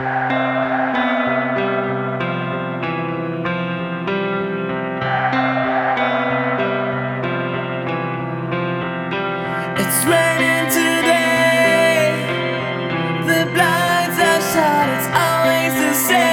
It's raining today. The blinds are shut. It's always the same.